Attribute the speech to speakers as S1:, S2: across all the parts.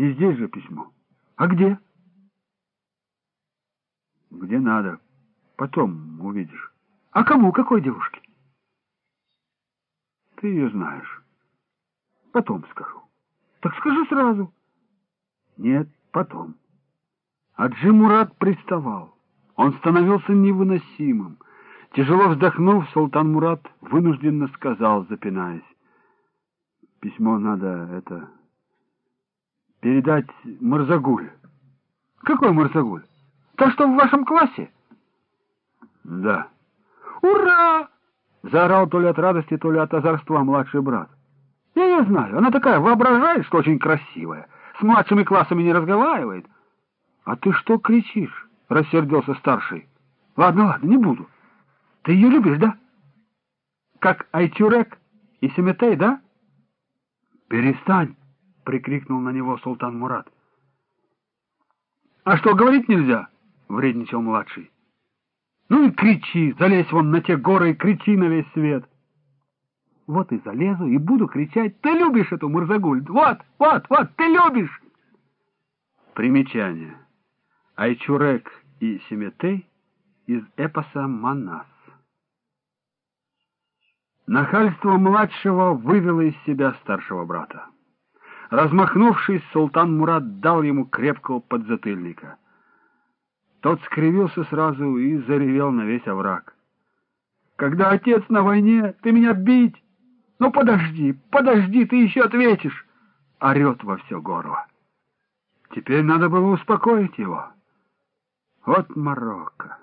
S1: Не здесь же письмо. А где? Где надо. Потом увидишь. А кому? Какой девушке? Ты ее знаешь. Потом скажу. Так скажи сразу. Нет, потом. А Джимурат приставал. Он становился невыносимым. Тяжело вздохнув, Султан Мурат вынужденно сказал, запинаясь. Письмо надо, это, передать Марзагуль. Какой Марзагуль? То, что в вашем классе? Да. Ура! Заорал то ли от радости, то ли от озорства младший брат. Я ее знаю. Она такая воображает, что очень красивая. С младшими классами не разговаривает. А ты что кричишь? Рассердился старший. Ладно, ладно, не буду. Ты ее любишь, да? Как Айтюрек и Семетей, да? Перестань, прикрикнул на него султан Мурат. А что, говорить нельзя? Вредничал младший. Ну и кричи, залезь вон на те горы и кричи на весь свет. Вот и залезу, и буду кричать, ты любишь эту Мурзагуль, вот, вот, вот, ты любишь! Примечание. Айчурек и Семетей из эпоса Манас. Нахальство младшего вывело из себя старшего брата. Размахнувшись, султан Мурат дал ему крепкого подзатыльника. Тот скривился сразу и заревел на весь овраг. «Когда отец на войне, ты меня бить! Ну подожди, подожди, ты еще ответишь!» Орет во все горло. Теперь надо было успокоить его. Вот Марокко.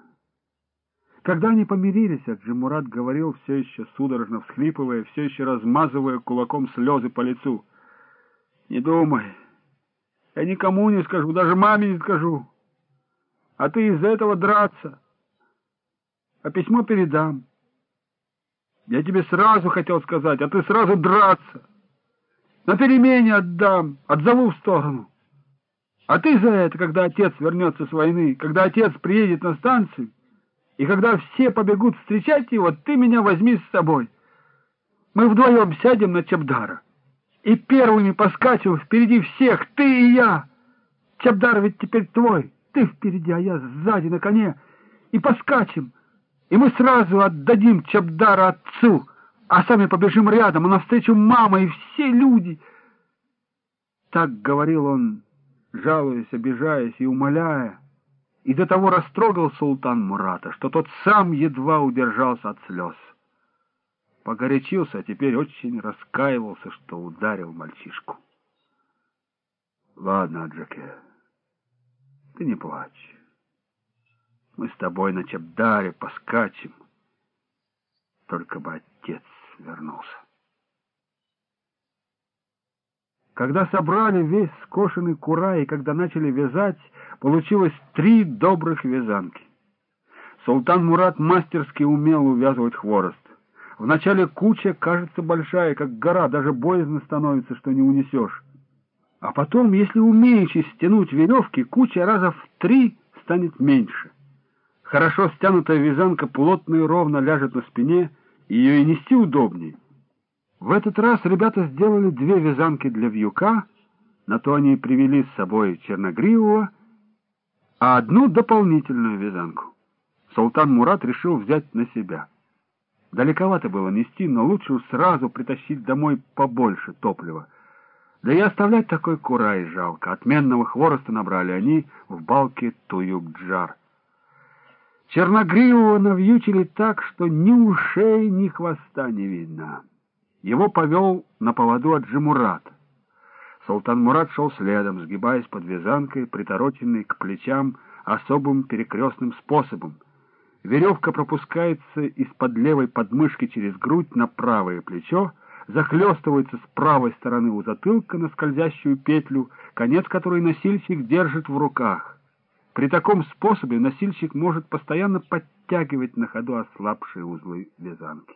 S1: Когда они помирились, Аджимурат говорил, все еще судорожно всхлипывая, все еще размазывая кулаком слезы по лицу. «Не думай. Я никому не скажу, даже маме не скажу. А ты из-за этого драться. А письмо передам. Я тебе сразу хотел сказать, а ты сразу драться. На перемене отдам, отзову в сторону. А ты за это, когда отец вернется с войны, когда отец приедет на станцию, и когда все побегут встречать его, ты меня возьми с собой. Мы вдвоем сядем на Чабдара. И первыми поскачем впереди всех, ты и я. Чабдар ведь теперь твой. Ты впереди, а я сзади на коне. И поскачем. И мы сразу отдадим Чабдара отцу, а сами побежим рядом, а навстречу мама и все люди. Так говорил он, жалуясь, обижаясь и умоляя и до того растрогал султан Мурата, что тот сам едва удержался от слез. Погорячился, а теперь очень раскаивался, что ударил мальчишку. — Ладно, Аджаке, ты не плачь. Мы с тобой на Чабдаре поскачем. Только бы отец вернулся. Когда собрали весь скошенный кура и когда начали вязать, получилось три добрых вязанки. Султан Мурат мастерски умел увязывать хворост. Вначале куча кажется большая, как гора, даже боязно становится, что не унесешь. А потом, если умеешь стянуть веревки, куча раза в три станет меньше. Хорошо стянутая вязанка плотно и ровно ляжет на спине, ее и нести удобнее. В этот раз ребята сделали две вязанки для вьюка, на то они привели с собой черногривого, а одну дополнительную вязанку. Султан Мурат решил взять на себя. Далековато было нести, но лучше сразу притащить домой побольше топлива. Да и оставлять такой курай жалко. Отменного хвороста набрали они в балке Туюк-Джар. Черногривого навьючили так, что ни ушей, ни хвоста не видно. Его повел на поводу от Джимурат. Султан Мурат шел следом, сгибаясь под вязанкой, притороченной к плечам особым перекрестным способом. Веревка пропускается из-под левой подмышки через грудь на правое плечо, захлестывается с правой стороны у затылка на скользящую петлю, конец которой носильщик держит в руках. При таком способе носильщик может постоянно подтягивать на ходу ослабшие узлы вязанки.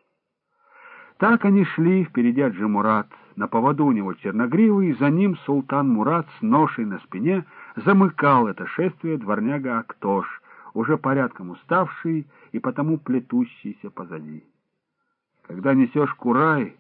S1: Так они шли, впереди Аджимурат, на поводу у него черногривый, за ним султан Мурат с ношей на спине замыкал это шествие дворняга Актош, уже порядком уставший и потому плетущийся позади. Когда несешь курай,